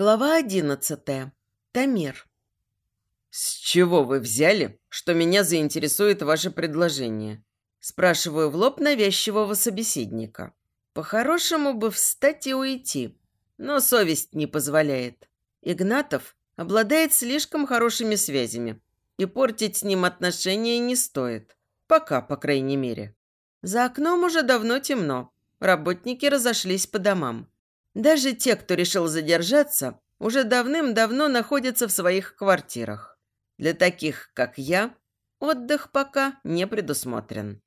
Глава одиннадцатая. Тамир. «С чего вы взяли, что меня заинтересует ваше предложение?» Спрашиваю в лоб навязчивого собеседника. По-хорошему бы встать и уйти, но совесть не позволяет. Игнатов обладает слишком хорошими связями, и портить с ним отношения не стоит. Пока, по крайней мере. За окном уже давно темно. Работники разошлись по домам. Даже те, кто решил задержаться, уже давным-давно находятся в своих квартирах. Для таких, как я, отдых пока не предусмотрен.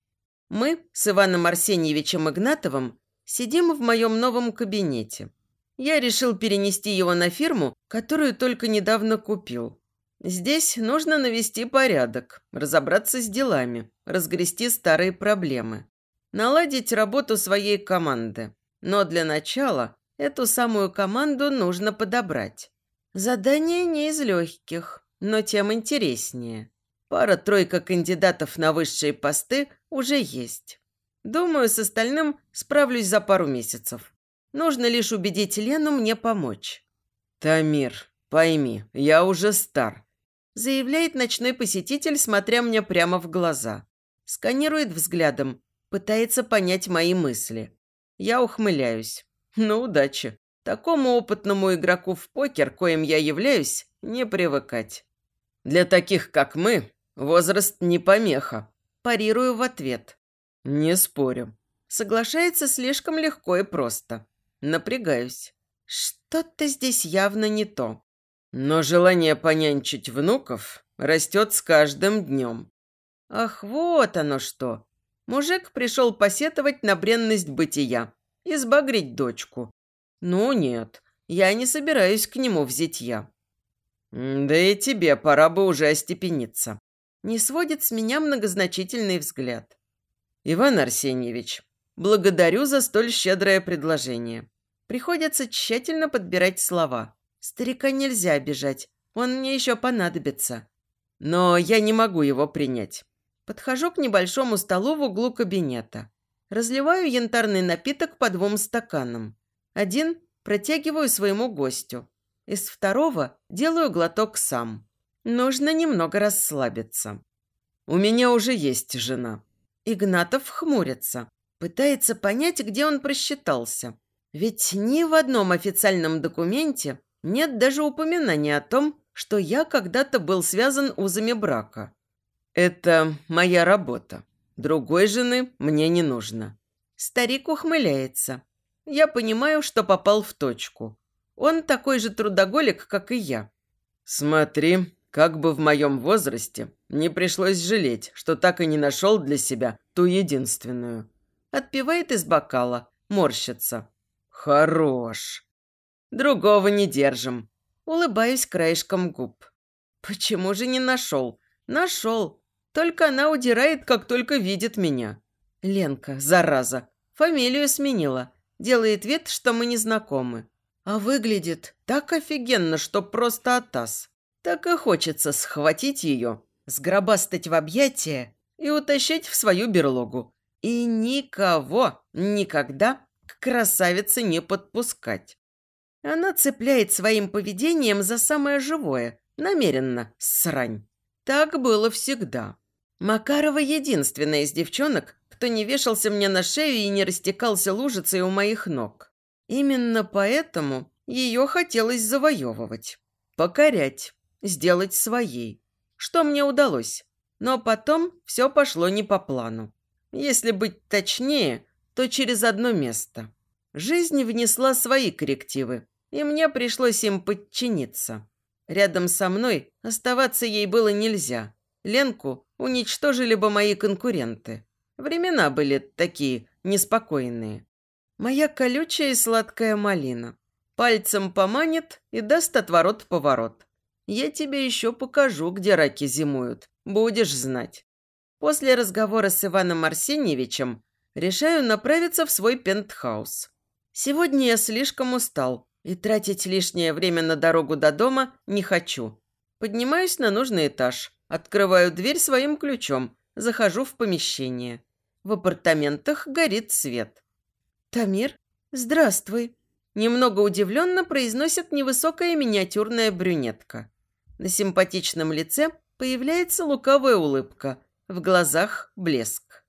Мы с Иваном Арсеньевичем Игнатовым сидим в моем новом кабинете. Я решил перенести его на фирму, которую только недавно купил. Здесь нужно навести порядок, разобраться с делами, разгрести старые проблемы, наладить работу своей команды. Но для начала Эту самую команду нужно подобрать. Задание не из легких, но тем интереснее. Пара-тройка кандидатов на высшие посты уже есть. Думаю, с остальным справлюсь за пару месяцев. Нужно лишь убедить Лену мне помочь. «Тамир, пойми, я уже стар», – заявляет ночной посетитель, смотря мне прямо в глаза. Сканирует взглядом, пытается понять мои мысли. Я ухмыляюсь. Ну, удачи. Такому опытному игроку в покер, коим я являюсь, не привыкать. Для таких, как мы, возраст не помеха. Парирую в ответ. Не спорю. Соглашается слишком легко и просто. Напрягаюсь. Что-то здесь явно не то. Но желание понянчить внуков растет с каждым днем. Ах, вот оно что. Мужик пришел посетовать на бренность бытия избагрить дочку. Ну нет, я не собираюсь к нему в зятья. Да и тебе пора бы уже остепениться. Не сводит с меня многозначительный взгляд. Иван Арсеньевич, благодарю за столь щедрое предложение. Приходится тщательно подбирать слова. Старика нельзя обижать, он мне еще понадобится. Но я не могу его принять. Подхожу к небольшому столу в углу кабинета. Разливаю янтарный напиток по двум стаканам. Один протягиваю своему гостю. Из второго делаю глоток сам. Нужно немного расслабиться. У меня уже есть жена. Игнатов хмурится. Пытается понять, где он просчитался. Ведь ни в одном официальном документе нет даже упоминания о том, что я когда-то был связан узами брака. Это моя работа. Другой жены мне не нужно. Старик ухмыляется. Я понимаю, что попал в точку. Он такой же трудоголик, как и я. Смотри, как бы в моем возрасте не пришлось жалеть, что так и не нашел для себя ту единственную. Отпивает из бокала, морщится. Хорош. Другого не держим. Улыбаюсь краешком губ. Почему же не нашел? Нашел. Только она удирает, как только видит меня. Ленка, зараза, фамилию сменила. Делает вид, что мы не знакомы. А выглядит так офигенно, что просто атас. Так и хочется схватить ее, сгробастать в объятия и утащить в свою берлогу. И никого никогда к красавице не подпускать. Она цепляет своим поведением за самое живое, намеренно, срань. Так было всегда. Макарова единственная из девчонок, кто не вешался мне на шею и не растекался лужицей у моих ног. Именно поэтому ее хотелось завоевывать, покорять, сделать своей. Что мне удалось. Но потом все пошло не по плану. Если быть точнее, то через одно место. Жизнь внесла свои коррективы, и мне пришлось им подчиниться. Рядом со мной оставаться ей было нельзя. Ленку уничтожили бы мои конкуренты. Времена были такие неспокойные. Моя колючая и сладкая малина. Пальцем поманит и даст отворот-поворот. Я тебе еще покажу, где раки зимуют. Будешь знать. После разговора с Иваном Арсеньевичем решаю направиться в свой пентхаус. Сегодня я слишком устал и тратить лишнее время на дорогу до дома не хочу. Поднимаюсь на нужный этаж. Открываю дверь своим ключом, захожу в помещение. В апартаментах горит свет. «Тамир, здравствуй!» Немного удивленно произносит невысокая миниатюрная брюнетка. На симпатичном лице появляется лукавая улыбка, в глазах блеск.